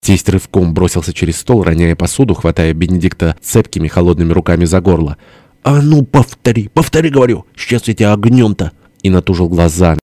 Тесть рывком бросился через стол, роняя посуду, хватая Бенедикта цепкими холодными руками за горло. «А ну, повтори, повтори, говорю! Сейчас я тебя огнем-то!» И натужил глаза.